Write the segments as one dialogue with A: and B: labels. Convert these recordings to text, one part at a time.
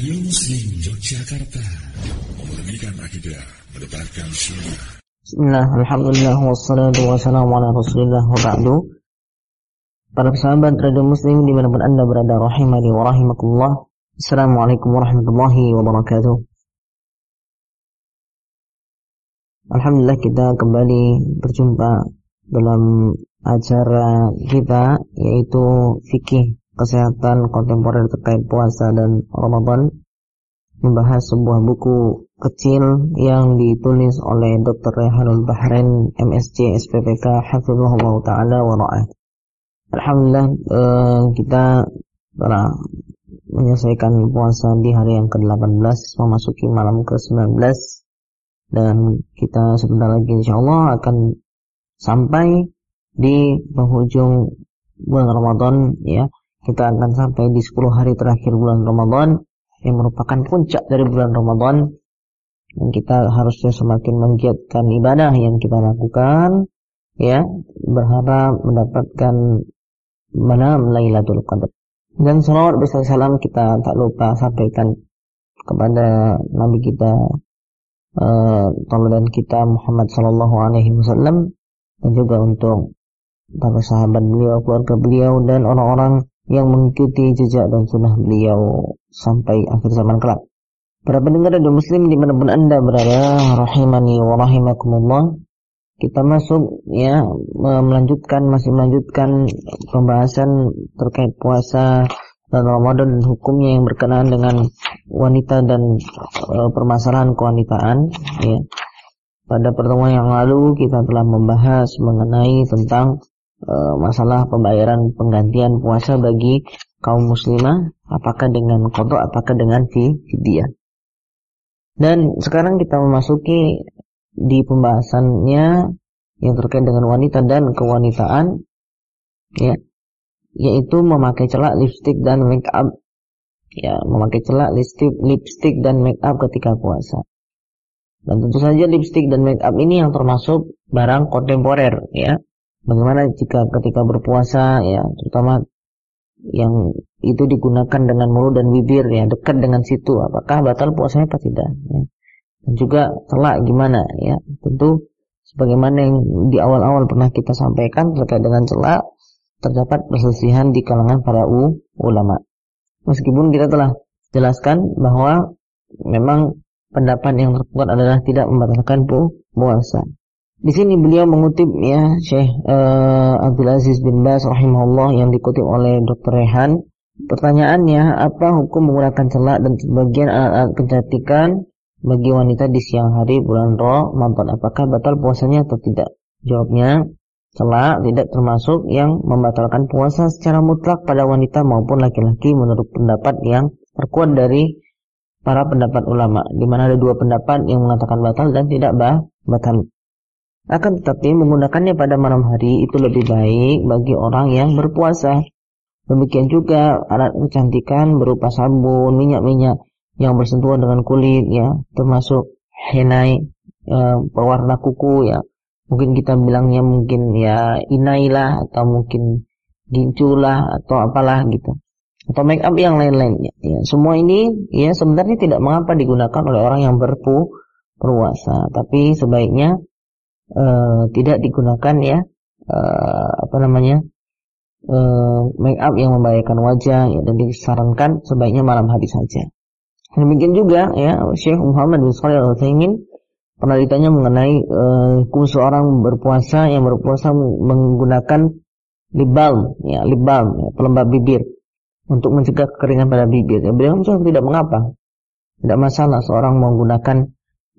A: Radio Muslim Yogyakarta. Memurnikan akidah Mendebarkan sunnah.
B: Bismillah, Alhamdulillah, wassalatu wassalamu ala rasulillah wa ba'du. Para sahabat Radio Muslim di mana pun anda berada rahimani wa rahimakumullah. Assalamualaikum warahmatullahi wabarakatuh. Alhamdulillah kita kembali berjumpa dalam acara kita yaitu fikih kesehatan kontemporer terkait puasa dan Ramadan membahas sebuah buku kecil yang ditulis oleh Dr. Rehanul Bahrain MSc SPPK Hafizullah taala wa ra'ah. Alhamdulillah eh, kita telah menyelesaikan puasa di hari yang ke-18 memasuki malam ke-19 dan kita sebentar lagi insyaallah akan sampai di penghujung bulan Ramadan ya kita akan sampai di 10 hari terakhir bulan Ramadan yang merupakan puncak dari bulan Ramadan. Dan kita harusnya semakin menggiatkan ibadah yang kita lakukan ya. Berharap mendapatkan malam Lailatul Qadar. Dan salawat besar salam kita tak lupa sampaikan kepada Nabi kita uh, dan kita Muhammad sallallahu alaihi wasallam dan juga untuk para sahabat beliau, keluarga beliau dan orang-orang yang mengikuti jejak dan sunnah beliau sampai akhir zaman kelak. Para pendengar dan muslim di mana pun anda berada, rahimani wa rahimakumullah, kita masuk ya melanjutkan masih melanjutkan pembahasan terkait puasa dan Ramadan dan hukumnya yang berkenaan dengan wanita dan e, permasalahan kewanitaan ya. Pada pertemuan yang lalu kita telah membahas mengenai tentang e, masalah pembayaran penggantian puasa bagi kaum muslimah apakah dengan kodok apakah dengan fidyah. Dan sekarang kita memasuki di pembahasannya yang terkait dengan wanita dan kewanitaan ya yaitu memakai celak lipstick dan make up ya memakai celak lipstick lipstick dan make up ketika puasa. Dan tentu saja lipstick dan make up ini yang termasuk barang kontemporer ya Bagaimana jika ketika berpuasa ya terutama yang itu digunakan dengan mulut dan bibir ya dekat dengan situ apakah batal puasanya atau tidak ya. Dan juga telak gimana ya tentu sebagaimana yang di awal-awal pernah kita sampaikan terkait dengan celak terdapat perselisihan di kalangan para u, ulama. Meskipun kita telah jelaskan bahwa memang pendapat yang terkuat adalah tidak membatalkan puasa. Di sini beliau mengutip ya Syekh uh, Abdul Aziz bin Bas rahimahullah yang dikutip oleh Dr. Rehan. Pertanyaannya, apa hukum menggunakan celak dan sebagian alat-alat kecantikan bagi wanita di siang hari bulan Ramadan? Apakah batal puasanya atau tidak? Jawabnya, celak tidak termasuk yang membatalkan puasa secara mutlak pada wanita maupun laki-laki menurut pendapat yang terkuat dari para pendapat ulama, di mana ada dua pendapat yang mengatakan batal dan tidak bah, batal. Akan tetapi menggunakannya pada malam hari itu lebih baik bagi orang yang berpuasa. Demikian juga alat kecantikan berupa sabun, minyak-minyak yang bersentuhan dengan kulit ya, termasuk henai, e, pewarna kuku ya. Mungkin kita bilangnya mungkin ya inailah atau mungkin ginculah atau apalah gitu. Atau make up yang lain-lain ya. Semua ini ya sebenarnya tidak mengapa digunakan oleh orang yang berpu berpuasa, tapi sebaiknya uh, tidak digunakan ya uh, apa namanya uh, make up yang membahayakan wajah ya, dan disarankan sebaiknya malam hari saja. Demikian juga ya Syekh Muhammad bin Shalih Al Utsaimin pernah ditanya mengenai uh, seorang berpuasa yang berpuasa menggunakan lip balm ya lip balm ya, pelembab bibir untuk mencegah kekeringan pada bibir. Ya, beliau menjawab tidak mengapa. Tidak masalah seorang menggunakan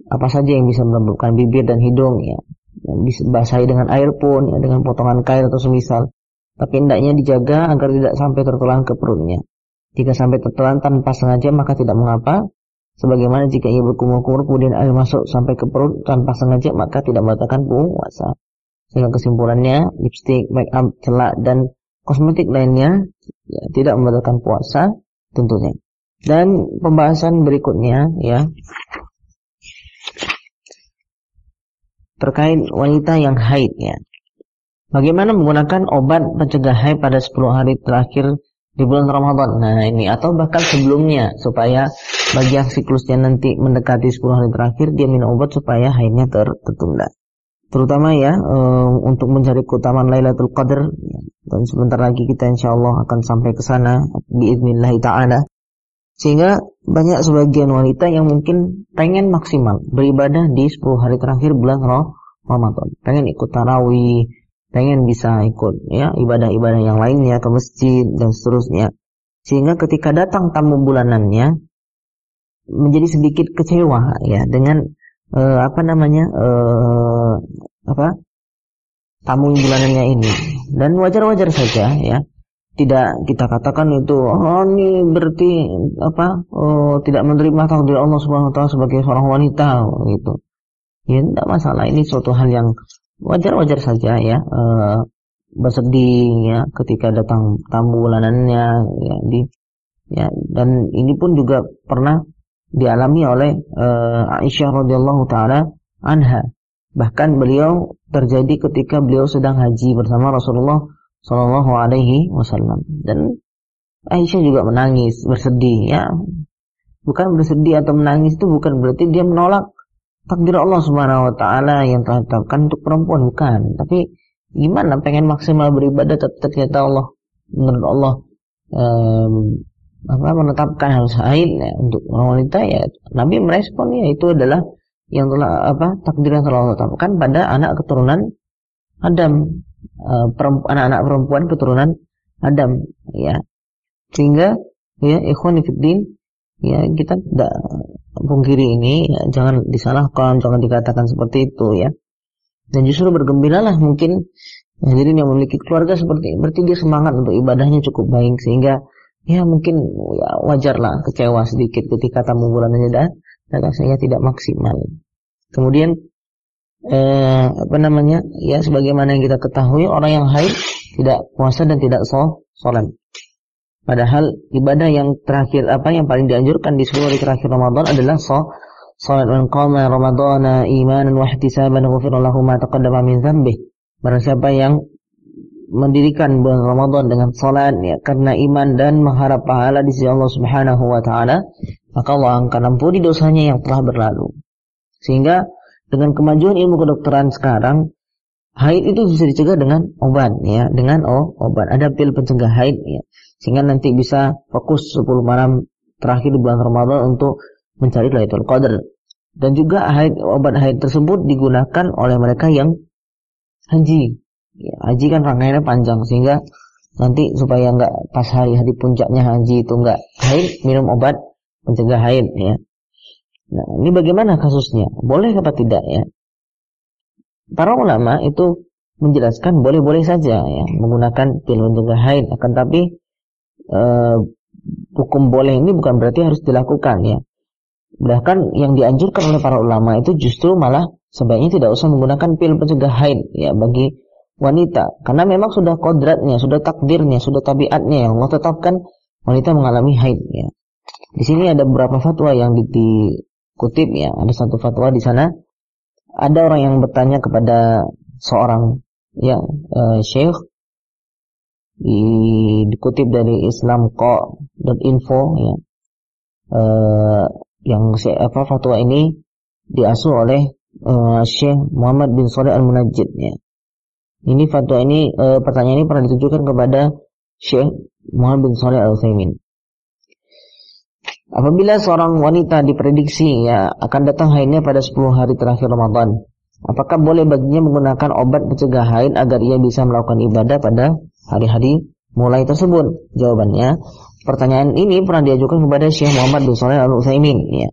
B: apa saja yang bisa melembabkan bibir dan hidung ya basahi dengan air pun ya, dengan potongan kain atau semisal. Tapi hendaknya dijaga agar tidak sampai tertelan ke perutnya. Jika sampai tertelan tanpa sengaja maka tidak mengapa. Sebagaimana jika ia berkumur-kumur kemudian air masuk sampai ke perut tanpa sengaja maka tidak membatalkan puasa sehingga kesimpulannya lipstick, make up, celak dan kosmetik lainnya ya, tidak membatalkan puasa tentunya. Dan pembahasan berikutnya ya terkait wanita yang haid ya. Bagaimana menggunakan obat pencegah haid pada 10 hari terakhir di bulan Ramadan. Nah, ini atau bahkan sebelumnya supaya bagi yang siklusnya nanti mendekati 10 hari terakhir dia minum obat supaya haidnya ter tertunda. Terutama ya um, untuk mencari keutamaan Lailatul Qadar ya, dan sebentar lagi kita insya Allah akan sampai ke sana biidznillah taala. Sehingga banyak sebagian wanita yang mungkin pengen maksimal beribadah di 10 hari terakhir bulan Ramadan. Pengen ikut tarawih, pengen bisa ikut ya ibadah-ibadah yang lainnya ke masjid dan seterusnya. Sehingga ketika datang tamu bulanannya menjadi sedikit kecewa ya dengan uh, apa namanya uh, apa tamu bulanannya ini. Dan wajar-wajar saja ya tidak kita katakan itu oh ini berarti apa oh, tidak menerima takdir Allah Subhanahu wa taala sebagai seorang wanita gitu. Ya tidak masalah. Ini suatu hal yang wajar-wajar saja ya. E, bersedih ya ketika datang tamu bulanannya ya di ya. Dan ini pun juga pernah dialami oleh e, Aisyah radhiyallahu taala anha. Bahkan beliau terjadi ketika beliau sedang haji bersama Rasulullah Shallallahu alaihi wasallam. Dan Aisyah juga menangis bersedih ya. Bukan bersedih atau menangis itu bukan berarti dia menolak takdir Allah Subhanahu wa taala yang telah ditetapkan untuk perempuan bukan, tapi gimana pengen maksimal beribadah ternyata Allah menurut Allah um, apa menetapkan harus haid ya, untuk wanita ya. Nabi merespon ya itu adalah yang telah apa takdir yang telah Allah tetapkan pada anak keturunan Adam anak-anak perempuan keturunan Adam ya. Sehingga ya ikhwan fillah ya kita tidak pungkiri ini ya, jangan disalahkan jangan dikatakan seperti itu ya. Dan justru bergembiralah mungkin ya, jadi yang memiliki keluarga seperti berarti dia semangat untuk ibadahnya cukup baik sehingga ya mungkin ya wajarlah kecewa sedikit ketika tamu bulannya dah sehingga tidak maksimal. Kemudian eh, apa namanya ya sebagaimana yang kita ketahui orang yang haid tidak puasa dan tidak sholat Padahal ibadah yang terakhir apa yang paling dianjurkan di 10 hari terakhir Ramadan adalah salat man qama ramadhana imanan wa ihtisaban ghufira lahu ma taqaddama min dzambih. Barang siapa yang mendirikan bulan Ramadan dengan salat ya karena iman dan mengharap pahala di sisi Allah Subhanahu wa taala, maka Allah akan ampuni dosanya yang telah berlalu. Sehingga dengan kemajuan ilmu kedokteran sekarang haid itu bisa dicegah dengan obat ya, dengan oh, obat. Ada pil pencegah haid ya sehingga nanti bisa fokus 10 malam terakhir di bulan Ramadan untuk mencari Lailatul Qadar. Dan juga haid, obat haid tersebut digunakan oleh mereka yang haji. Ya, haji kan rangkaiannya panjang sehingga nanti supaya nggak pas hari-hari puncaknya haji itu nggak haid minum obat pencegah haid ya. Nah, ini bagaimana kasusnya? Boleh apa tidak ya? Para ulama itu menjelaskan boleh-boleh saja ya menggunakan pil pencegah haid akan tapi uh, hukum boleh ini bukan berarti harus dilakukan ya. Bahkan yang dianjurkan oleh para ulama itu justru malah sebaiknya tidak usah menggunakan pil pencegah haid ya bagi wanita karena memang sudah kodratnya, sudah takdirnya, sudah tabiatnya yang Allah tetapkan wanita mengalami haid ya. Di sini ada beberapa fatwa yang dikutip ya. Ada satu fatwa di sana ada orang yang bertanya kepada seorang ya uh, syekh di, dikutip dari islamko.info ya uh, yang apa fatwa ini diasuh oleh uh, Syekh Muhammad bin Saleh Al Munajjid ya. Ini fatwa ini uh, pertanyaan ini pernah ditujukan kepada Syekh Muhammad bin Saleh Al Utsaimin. Apabila seorang wanita diprediksi ya akan datang haidnya pada 10 hari terakhir Ramadan, apakah boleh baginya menggunakan obat pencegah haid agar ia bisa melakukan ibadah pada hari-hari mulai tersebut? Jawabannya, pertanyaan ini pernah diajukan kepada Syekh Muhammad bin Shalih Al Utsaimin ya.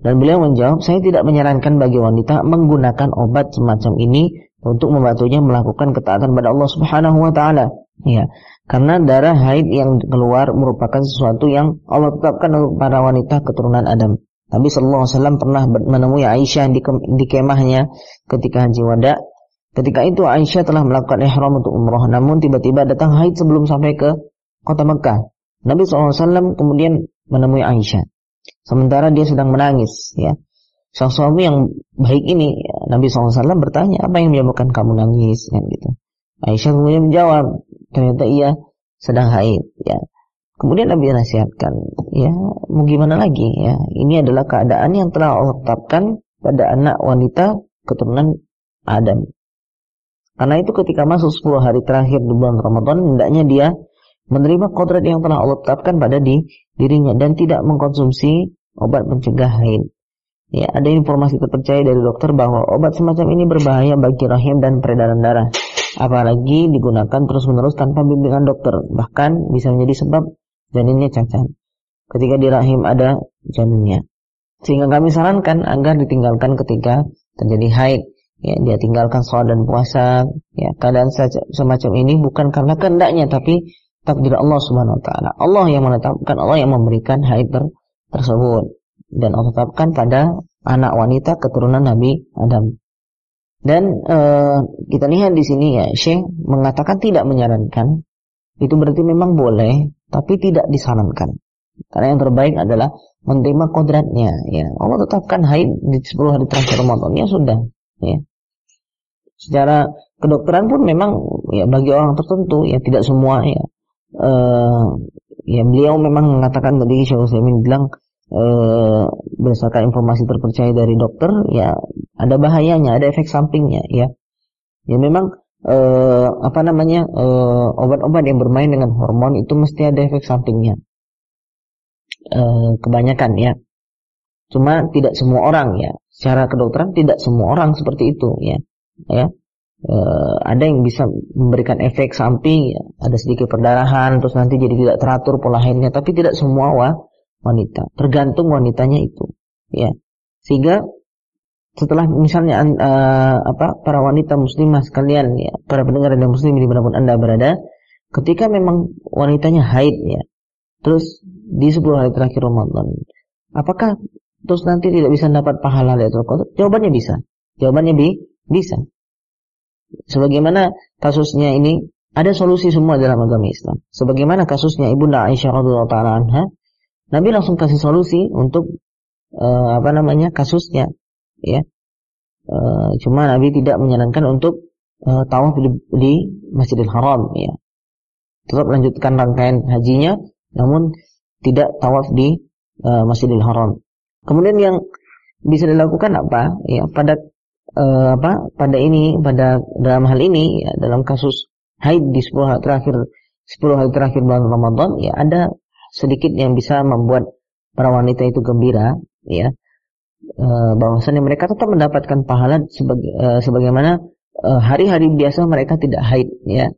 B: Dan beliau menjawab, saya tidak menyarankan bagi wanita menggunakan obat semacam ini untuk membantunya melakukan ketaatan pada Allah Subhanahu wa taala. Ya, karena darah haid yang keluar merupakan sesuatu yang Allah tetapkan untuk para wanita keturunan Adam. Nabi Shallallahu Alaihi Wasallam pernah menemui Aisyah di, di kemahnya ketika haji wada Ketika itu Aisyah telah melakukan ihram untuk umroh, namun tiba-tiba datang haid sebelum sampai ke kota Mekah. Nabi SAW kemudian menemui Aisyah. Sementara dia sedang menangis, ya. Sang suami yang baik ini, Nabi SAW bertanya, apa yang menyebabkan kamu nangis, kan gitu. Aisyah kemudian menjawab, ternyata ia sedang haid, ya. Kemudian Nabi nasihatkan, ya mau gimana lagi ya. Ini adalah keadaan yang telah Allah tetapkan pada anak wanita keturunan Adam. Karena itu ketika masuk 10 hari terakhir di bulan Ramadan, hendaknya dia menerima kodrat yang telah Allah tetapkan pada di dirinya dan tidak mengkonsumsi obat pencegah haid. Ya, ada informasi terpercaya dari dokter bahwa obat semacam ini berbahaya bagi rahim dan peredaran darah. Apalagi digunakan terus-menerus tanpa bimbingan dokter, bahkan bisa menjadi sebab janinnya cacat. Ketika di rahim ada janinnya. Sehingga kami sarankan agar ditinggalkan ketika terjadi haid. Ya dia tinggalkan sholat dan puasa. Ya keadaan semacam ini bukan karena kehendaknya tapi takdir Allah Subhanahu wa taala. Allah yang menetapkan Allah yang memberikan haid ter tersebut. Dan Allah tetapkan pada anak wanita keturunan Nabi Adam dan e, kita lihat di sini ya Syekh mengatakan tidak menyarankan. Itu berarti memang boleh tapi tidak disarankan. Karena yang terbaik adalah menerima kodratnya ya. Allah tetapkan haid di 10 hari terakhir Ramadan. Ya sudah ya. Secara kedokteran pun memang ya bagi orang tertentu ya tidak semua ya. Uh, ya beliau memang mengatakan tadi Syekh Utsaimin bilang uh, berdasarkan informasi terpercaya dari dokter ya ada bahayanya ada efek sampingnya ya. Ya memang uh, apa namanya obat-obat uh, yang bermain dengan hormon itu mesti ada efek sampingnya. Uh, kebanyakan ya. Cuma tidak semua orang ya. Secara kedokteran tidak semua orang seperti itu ya. Ya. E, ada yang bisa memberikan efek samping ya, ada sedikit perdarahan terus nanti jadi tidak teratur pola haidnya tapi tidak semua wa, wanita. Tergantung wanitanya itu ya. Sehingga setelah misalnya uh, apa para wanita muslimah sekalian ya para pendengar dan muslim di pun anda berada ketika memang wanitanya haid ya terus di 10 hari terakhir Ramadan apakah terus nanti tidak bisa dapat pahala Lailatul Qadar jawabannya bisa jawabannya bi bisa. Sebagaimana kasusnya ini ada solusi semua dalam agama Islam. Sebagaimana kasusnya Ibunda Aisyah radhiyallahu taala Nabi langsung kasih solusi untuk uh, apa namanya kasusnya, ya. Uh, cuma Nabi tidak menyarankan untuk uh, tawaf di, di Masjidil Haram, ya. Tetap lanjutkan rangkaian hajinya, namun tidak tawaf di uh, Masjidil Haram. Kemudian yang bisa dilakukan apa? Ya, pada uh, apa pada ini pada dalam hal ini ya, dalam kasus haid di 10 hari terakhir 10 hari terakhir bulan Ramadan ya ada sedikit yang bisa membuat para wanita itu gembira ya e, bahwasanya mereka tetap mendapatkan pahala sebaga, e, sebagaimana hari-hari biasa mereka tidak haid ya.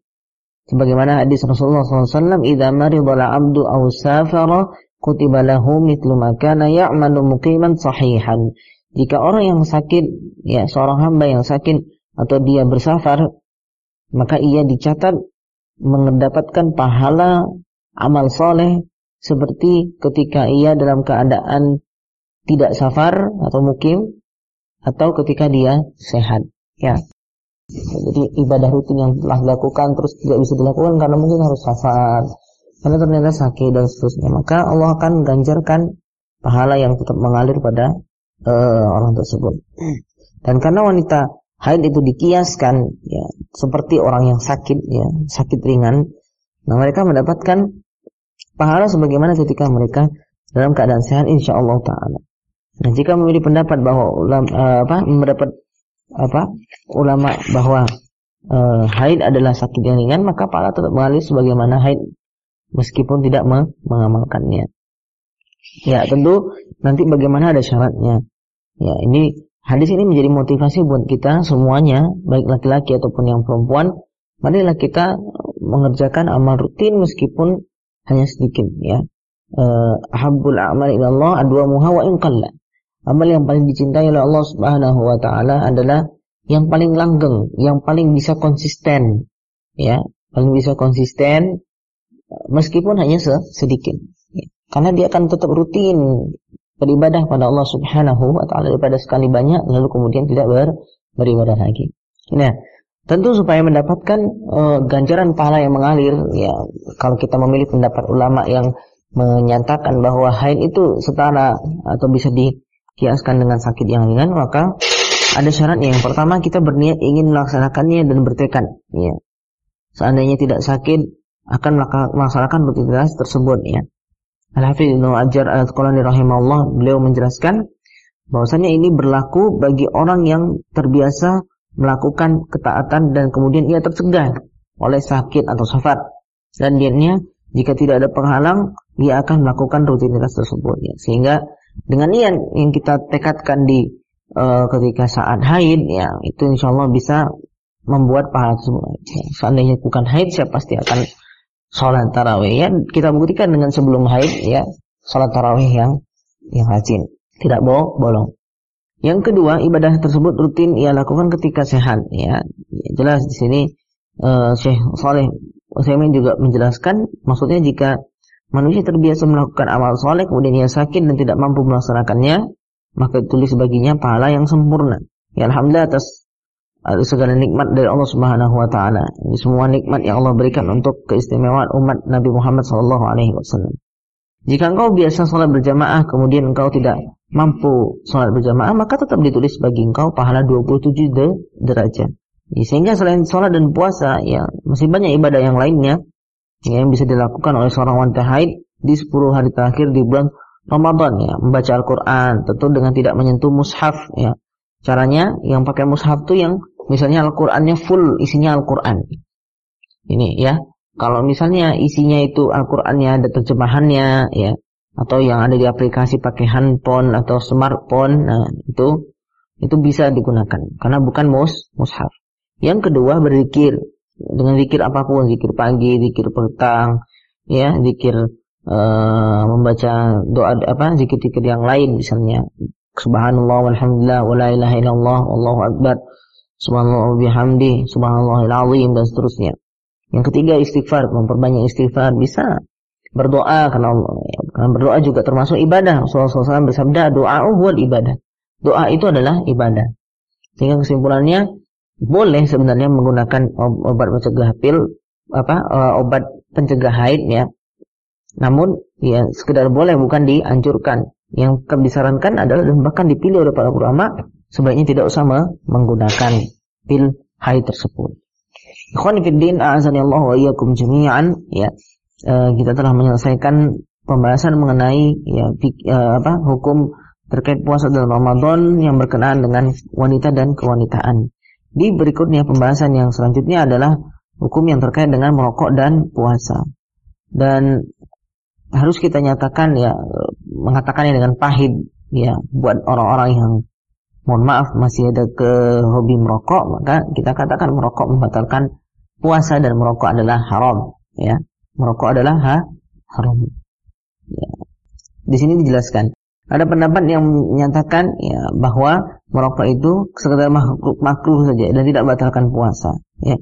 B: Sebagaimana hadis Rasulullah SAW idza maridha abdu aw safara kutiba lahu mithlu ma kana ya'malu muqiman sahihan. Jika orang yang sakit, ya seorang hamba yang sakit atau dia bersafar, maka ia dicatat mendapatkan pahala amal soleh seperti ketika ia dalam keadaan tidak safar atau mukim atau ketika dia sehat. Ya. Jadi ibadah rutin yang telah dilakukan terus tidak bisa dilakukan karena mungkin harus safar, karena ternyata sakit dan seterusnya. Maka Allah akan ganjarkan pahala yang tetap mengalir pada uh, orang tersebut. Dan karena wanita haid itu dikiaskan ya seperti orang yang sakit ya, sakit ringan, nah mereka mendapatkan pahala sebagaimana ketika mereka dalam keadaan sehat insya Allah taala. Nah, jika memilih pendapat bahwa ulama uh, apa mendapat apa ulama bahwa uh, haid adalah sakit yang ringan, maka pahala tetap mengalir sebagaimana haid meskipun tidak mengamalkannya. Ya, tentu nanti bagaimana ada syaratnya. Ya, ini hadis ini menjadi motivasi buat kita semuanya, baik laki-laki ataupun yang perempuan, marilah kita mengerjakan amal rutin meskipun hanya sedikit ya. Eh, ahabbul a'mal ila Allah adwamuha wa in qalla. Amal yang paling dicintai oleh Allah Subhanahu wa taala adalah yang paling langgeng, yang paling bisa konsisten. Ya, paling bisa konsisten meskipun hanya sedikit. Karena dia akan tetap rutin beribadah pada Allah Subhanahu wa taala daripada sekali banyak lalu kemudian tidak ber, beribadah lagi. Nah, tentu supaya mendapatkan uh, ganjaran pahala yang mengalir ya kalau kita memilih pendapat ulama yang menyatakan bahwa haid itu setara atau bisa dikiaskan dengan sakit yang ringan maka ada syaratnya yang pertama kita berniat ingin melaksanakannya dan bertekad ya seandainya tidak sakit akan melaksanakan rutinitas tersebut ya. Al-Hafidz Ibnu Ajar Al-Asqalani rahimahullah beliau menjelaskan bahwasanya ini berlaku bagi orang yang terbiasa melakukan ketaatan dan kemudian ia tercegah oleh sakit atau safar dan dietnya jika tidak ada penghalang dia akan melakukan rutinitas tersebut ya. Sehingga dengan niat yang kita tekadkan di uh, ketika saat haid ya itu insya Allah bisa membuat pahala tersebut. Ya, seandainya bukan haid saya pasti akan sholat tarawih. Ya kita buktikan dengan sebelum haid ya sholat tarawih yang yang rajin. Tidak bohong bolong. Yang kedua ibadah tersebut rutin ia lakukan ketika sehat ya, ya jelas di sini uh, Syekh Saleh Utsaimin juga menjelaskan maksudnya jika manusia terbiasa melakukan amal soleh kemudian ia sakit dan tidak mampu melaksanakannya maka tulis baginya pahala yang sempurna ya alhamdulillah atas segala nikmat dari Allah Subhanahu wa taala. Ini semua nikmat yang Allah berikan untuk keistimewaan umat Nabi Muhammad sallallahu alaihi wasallam. Jika engkau biasa sholat berjamaah kemudian engkau tidak mampu sholat berjamaah maka tetap ditulis bagi engkau pahala 27 de derajat. Sehingga selain sholat dan puasa ya masih banyak ibadah yang lainnya yang bisa dilakukan oleh seorang wanita haid di 10 hari terakhir di bulan Ramadan ya, membaca Al-Qur'an tentu dengan tidak menyentuh mushaf ya. Caranya yang pakai mushaf itu yang Misalnya Al-Qur'annya full isinya Al-Qur'an. Ini ya. Kalau misalnya isinya itu Al-Qur'annya ada terjemahannya ya atau yang ada di aplikasi pakai handphone atau smartphone, nah itu itu bisa digunakan karena bukan mus mushaf. Yang kedua berzikir dengan zikir apa pun, zikir pagi, zikir petang, ya, zikir uh, membaca doa apa, zikir-zikir yang lain misalnya subhanallah walhamdulillah wala ilaha illallah wallahu akbar subhanallah bihamdi, subhanallahil azim dan seterusnya. Yang ketiga istighfar, memperbanyak istighfar bisa berdoa karena Allah. Ya, karena berdoa juga termasuk ibadah. Rasulullah SAW bersabda, doa buat ibadah. Doa itu adalah ibadah. Sehingga kesimpulannya boleh sebenarnya menggunakan obat pencegah pil apa eh, obat pencegah haid ya. Namun ya sekedar boleh bukan dianjurkan. Yang disarankan adalah dan bahkan dipilih oleh para ulama sebaiknya tidak usah menggunakan pil haid tersebut. Ikhwan fillah a'azani Allah wa iyyakum jami'an ya. E, kita telah menyelesaikan pembahasan mengenai ya e, apa hukum terkait puasa dalam Ramadan yang berkenaan dengan wanita dan kewanitaan. Di berikutnya pembahasan yang selanjutnya adalah hukum yang terkait dengan merokok dan puasa. Dan harus kita nyatakan ya mengatakannya dengan pahit ya buat orang-orang yang mohon maaf masih ada ke hobi merokok maka kita katakan merokok membatalkan puasa dan merokok adalah haram ya merokok adalah ha, haram ya. di sini dijelaskan ada pendapat yang menyatakan ya bahwa merokok itu sekedar makruh, makruh saja dan tidak batalkan puasa ya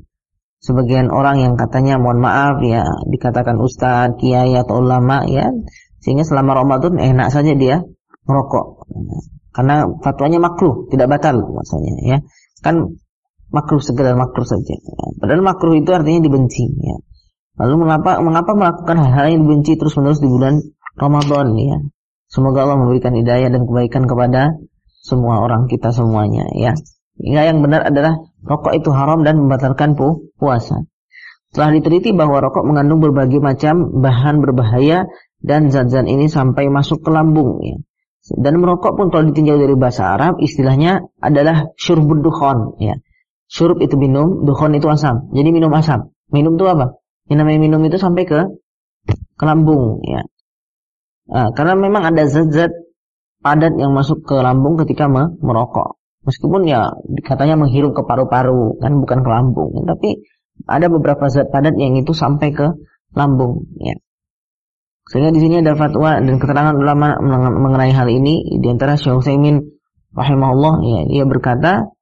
B: sebagian orang yang katanya mohon maaf ya dikatakan ustadz kiai atau ulama ya sehingga selama Ramadan enak saja dia merokok karena fatwanya makruh, tidak batal maksudnya ya. Kan makruh segala makruh saja. Ya. Padahal makruh itu artinya dibenci ya. Lalu mengapa mengapa melakukan hal-hal yang dibenci terus-menerus di bulan Ramadan ya? Semoga Allah memberikan hidayah dan kebaikan kepada semua orang kita semuanya ya. Hingga yang benar adalah rokok itu haram dan membatalkan pu puasa. Telah diteliti bahwa rokok mengandung berbagai macam bahan berbahaya dan zat-zat ini sampai masuk ke lambung ya. Dan merokok pun kalau ditinjau dari bahasa Arab istilahnya adalah syurbud dukhon ya. Syurub itu minum, dukhon itu asam. Jadi minum asam. Minum itu apa? Yang namanya minum itu sampai ke ke lambung ya. Nah, karena memang ada zat-zat padat yang masuk ke lambung ketika merokok. Meskipun ya katanya menghirup ke paru-paru kan bukan ke lambung, tapi ada beberapa zat padat yang itu sampai ke lambung ya. Sehingga di sini ada fatwa dan keterangan ulama mengenai hal ini di antara Syekh Utsaimin rahimahullah ya dia berkata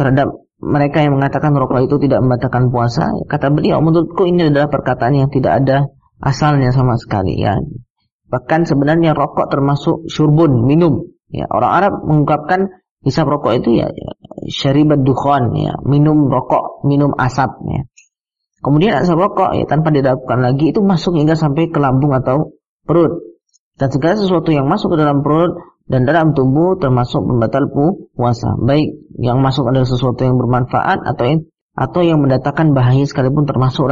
B: terhadap mereka yang mengatakan rokok itu tidak membatalkan puasa, kata beliau menurutku ini adalah perkataan yang tidak ada asalnya sama sekali ya. Bahkan sebenarnya rokok termasuk syurbun, minum. Ya, orang Arab mengungkapkan hisab rokok itu ya, ya syaribat dukhan ya, minum rokok, minum asap ya. Kemudian asap rokok ya tanpa dilakukan lagi itu masuk hingga sampai ke lambung atau perut. Dan segala sesuatu yang masuk ke dalam perut dan dalam tubuh termasuk pembatal puasa. Baik yang masuk adalah sesuatu yang bermanfaat atau yang, atau yang mendatangkan bahaya sekalipun termasuk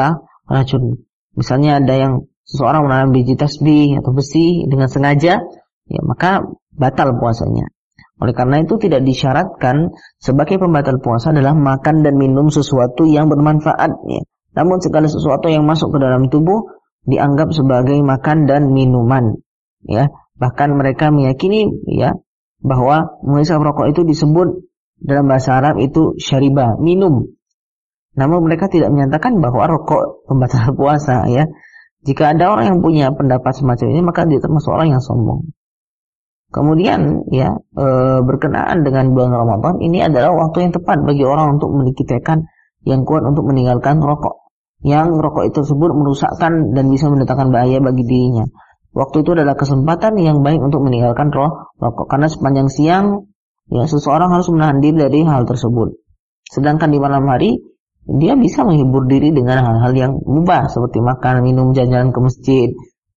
B: racun. misalnya ada yang seseorang menanam biji tasbih atau besi dengan sengaja, ya maka batal puasanya. Oleh karena itu tidak disyaratkan sebagai pembatal puasa adalah makan dan minum sesuatu yang bermanfaat. Ya. Namun segala sesuatu yang masuk ke dalam tubuh dianggap sebagai makan dan minuman. Ya, bahkan mereka meyakini ya bahwa menghisap rokok itu disebut dalam bahasa Arab itu syariba, minum. Namun mereka tidak menyatakan bahwa rokok pembatal puasa ya. Jika ada orang yang punya pendapat semacam ini maka dia termasuk orang yang sombong. Kemudian ya e, berkenaan dengan bulan Ramadan ini adalah waktu yang tepat bagi orang untuk memiliki yang kuat untuk meninggalkan rokok. Yang rokok itu tersebut merusakkan dan bisa mendatangkan bahaya bagi dirinya. Waktu itu adalah kesempatan yang baik untuk meninggalkan rokok karena sepanjang siang ya seseorang harus menahan diri dari hal tersebut. Sedangkan di malam hari dia bisa menghibur diri dengan hal-hal yang mubah seperti makan, minum, jalan-jalan ke masjid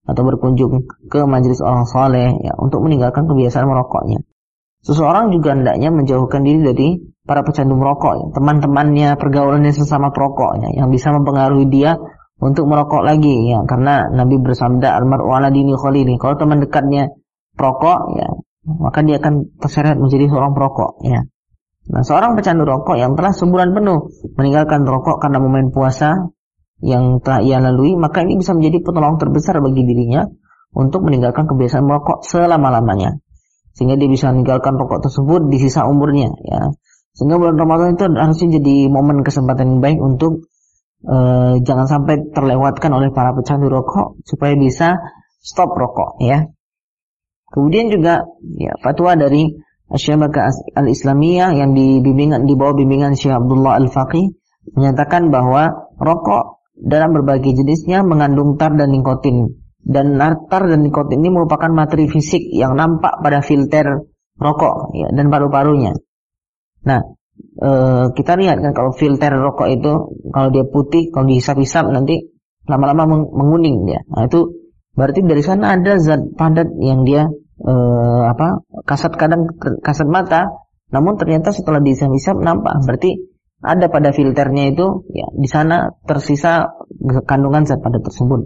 B: atau berkunjung ke majelis orang soleh ya, untuk meninggalkan kebiasaan merokoknya. Seseorang juga hendaknya menjauhkan diri dari para pecandu merokok, ya, teman-temannya, pergaulannya sesama perokoknya yang bisa mempengaruhi dia untuk merokok lagi ya karena Nabi bersabda almaru ala dini khalili kalau teman dekatnya perokok ya maka dia akan terseret menjadi seorang perokok ya Nah, seorang pecandu rokok yang telah sebulan penuh meninggalkan rokok karena momen puasa yang telah ia lalui, maka ini bisa menjadi penolong terbesar bagi dirinya untuk meninggalkan kebiasaan merokok selama-lamanya. Sehingga dia bisa meninggalkan rokok tersebut di sisa umurnya, ya. Sehingga bulan Ramadan itu harusnya jadi momen kesempatan yang baik untuk uh, jangan sampai terlewatkan oleh para pecandu rokok supaya bisa stop rokok, ya. Kemudian juga ya fatwa dari Asyabaka Al-Islamiyah yang dibimbingan di bawah bimbingan Syekh Abdullah Al-Faqih menyatakan bahwa rokok dalam berbagai jenisnya mengandung tar dan nikotin dan tar dan nikotin ini merupakan materi fisik yang nampak pada filter rokok ya, dan paru-parunya. Nah, e, kita lihat kan kalau filter rokok itu kalau dia putih, kalau dihisap-hisap nanti lama-lama menguning dia. Nah, itu berarti dari sana ada zat padat yang dia eh, apa kasat kadang kasat mata. Namun ternyata setelah dihisap-hisap nampak. Berarti ada pada filternya itu ya di sana tersisa kandungan zat padat tersebut.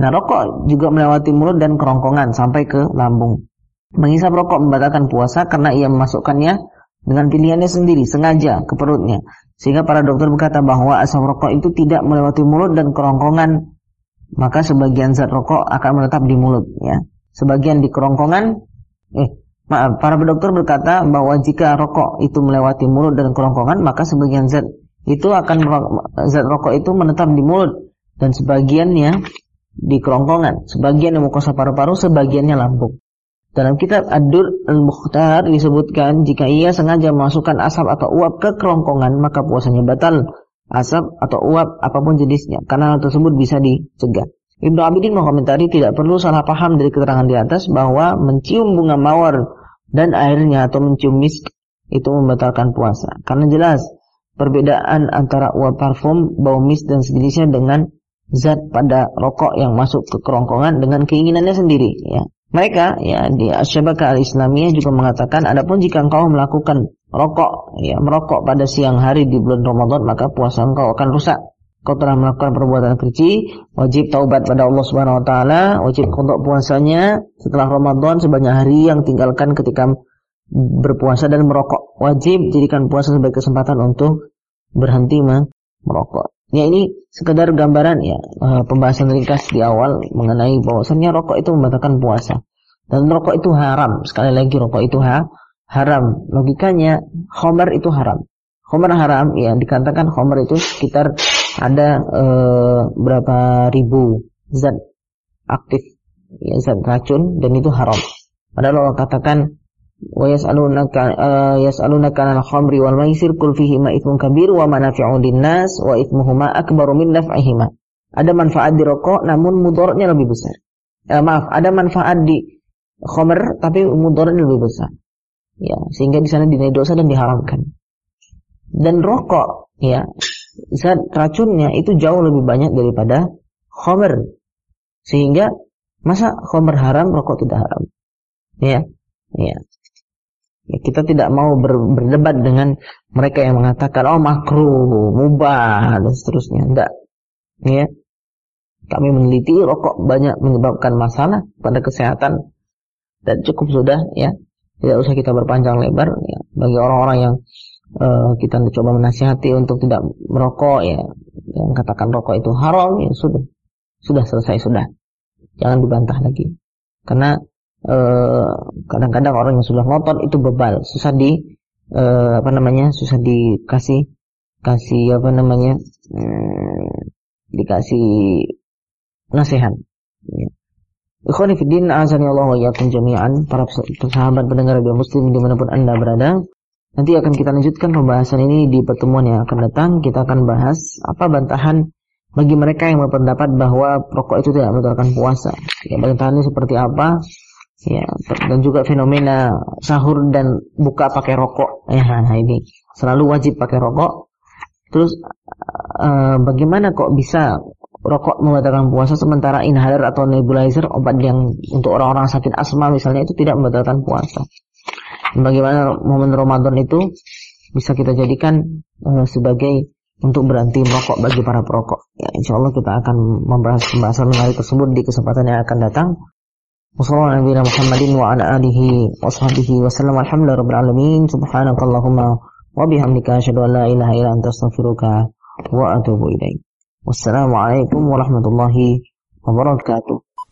B: Nah rokok juga melewati mulut dan kerongkongan sampai ke lambung. Menghisap rokok membatalkan puasa karena ia memasukkannya dengan pilihannya sendiri sengaja ke perutnya. Sehingga para dokter berkata bahwa asam rokok itu tidak melewati mulut dan kerongkongan maka sebagian zat rokok akan menetap di mulut ya sebagian di kerongkongan eh maaf para dokter berkata bahwa jika rokok itu melewati mulut dan kerongkongan maka sebagian zat itu akan zat rokok itu menetap di mulut. Dan sebagiannya di kerongkongan. Sebagian di mukosa paru-paru sebagiannya lambung. Dalam kitab Ad-Dur Al-Mukhtar disebutkan jika ia sengaja memasukkan asap atau uap ke kerongkongan maka puasanya batal. Asap atau uap apa pun jenisnya. Karena hal tersebut bisa dicegah Ibnu Abidin mengomentari tidak perlu salah paham dari keterangan di atas bahwa mencium bunga mawar dan airnya atau mencium misk itu membatalkan puasa. Karena jelas perbedaan antara uap parfum, bau misk dan sejenisnya dengan zat pada rokok yang masuk ke kerongkongan dengan keinginannya sendiri ya. Mereka ya di Asyabaka al-Islamiyah juga mengatakan adapun jika engkau melakukan rokok ya merokok pada siang hari di bulan Ramadan maka puasa engkau akan rusak kau telah melakukan perbuatan keji, wajib taubat pada Allah Subhanahu wa taala, wajib kodok puasanya setelah Ramadan sebanyak hari yang tinggalkan ketika berpuasa dan merokok. Wajib jadikan puasa sebagai kesempatan untuk berhenti merokok. Ya ini sekedar gambaran ya eh, pembahasan ringkas di awal mengenai bahwasannya rokok itu membatalkan puasa dan rokok itu haram. Sekali lagi rokok itu ha, haram. Logikanya homer itu haram. Homer haram ya dikatakan homer itu sekitar ada e, berapa ribu zat aktif ya zat racun dan itu haram. Padahal Allah katakan wa yas'alunaka uh, yas'alunaka 'anil khamri wal maisir ma itsmun kabir wa manafi'u linnas wa naf'ihima. Ada manfaat di rokok namun mudaratnya lebih besar. Eh, maaf, ada manfaat di khamr tapi mudaratnya lebih besar. Ya, sehingga di sana dinilai dosa dan diharamkan. Dan rokok ya zat racunnya itu jauh lebih banyak daripada khomer. Sehingga masa khomer haram, rokok tidak haram. Ya, ya. ya kita tidak mau ber, berdebat dengan mereka yang mengatakan oh makruh, mubah dan seterusnya. Enggak. Ya. kami meneliti rokok banyak menyebabkan masalah pada kesehatan dan cukup sudah ya tidak usah kita berpanjang lebar ya bagi orang-orang yang uh, kita coba menasihati untuk tidak merokok ya. Yang katakan rokok itu haram ya sudah. Sudah selesai sudah. Jangan dibantah lagi. Karena eh, kadang-kadang uh, orang yang sudah ngotot itu bebal. Susah di uh, apa namanya susah dikasih kasih apa namanya hmm, dikasih nasihat. Ya. Ikhwani fiddin azani Allah wa yakum jami'an. Para sahabat pendengar radio muslim di mana pun anda berada Nanti akan kita lanjutkan pembahasan ini di pertemuan yang akan datang. Kita akan bahas apa bantahan bagi mereka yang berpendapat bahwa rokok itu tidak membatalkan puasa. Ya, Bantahannya seperti apa? Ya dan juga fenomena sahur dan buka pakai rokok. Ya nah ini. Selalu wajib pakai rokok. Terus uh, bagaimana kok bisa rokok membatalkan puasa sementara inhaler atau nebulizer obat yang untuk orang-orang sakit asma misalnya itu tidak membatalkan puasa. Bagaimana momen Ramadan itu bisa kita jadikan uh, sebagai untuk berhenti merokok bagi para perokok. Ya, insya Allah kita akan membahas pembahasan menarik tersebut di kesempatan yang akan datang. Wassalamualaikum wa ala alihi wa sahbihi wa sallam alhamdulillahi subhanakallahumma wa bihamdika asyhadu an la wa atubu ilaik. Wassalamualaikum warahmatullahi wabarakatuh.